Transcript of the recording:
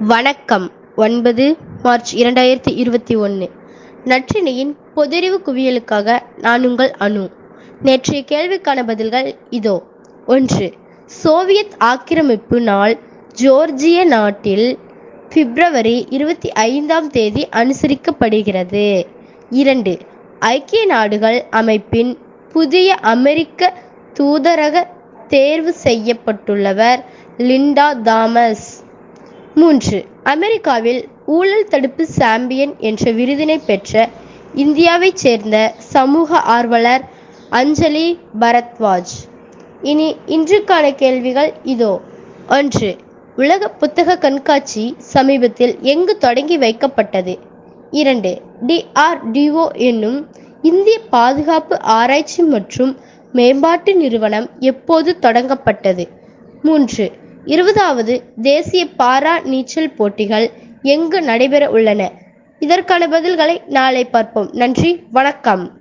வணக்கம். ஒன்பது மார்ச் இரண்டாயிரத்தி இருபத்தி ஒன்று நற்றினையின் பொதறிவு குவியலுக்காக நான் உங்கள் அணு நேற்றைய கேள்விக்கான பதில்கள் இதோ. ஒன்று சோவியத் ஆக்கிரமிப்பு நாள் ஜோர்ஜிய நாட்டில் பிப்ரவரி இருபத்தி ஐந்தாம் தேதி அனுசரிக்கப்படுகிறது. இரண்டு ஐக்கிய நாடுகள் அமைப்பின் புதிய அமெரிக்க தூதரக தேர்வு செய்யப்பட்டுள்ளவர் லிண்டா தாமஸ். மூன்று. அமெரிக்காவில் ஊழல் தடுப்பு சாம்பியன் என்ற விருதினை பெற்ற இந்தியாவைச் சேர்ந்த சமூக ஆர்வலர் அஞ்சலி பரத்வாஜ். இனி இன்றுக்கான கேள்விகள் இதோ. ஒன்று. உலக புத்தக கண்காட்சி சமீபத்தில் எங்கு தொடங்கி வைக்கப்பட்டது? இரண்டு. டிஆர்டிஓ என்னும் இந்திய பாதுகாப்பு ஆராய்ச்சி மற்றும் மேம்பாட்டு நிறுவனம் எப்போது தொடங்கப்பட்டது? மூன்று. இருபதாவது தேசிய பாரா நீச்சல் போட்டிகள் எங்கு நடைபெற உள்ளன? இதற்கான பதில்களை நாளை பார்ப்போம். நன்றி வணக்கம்.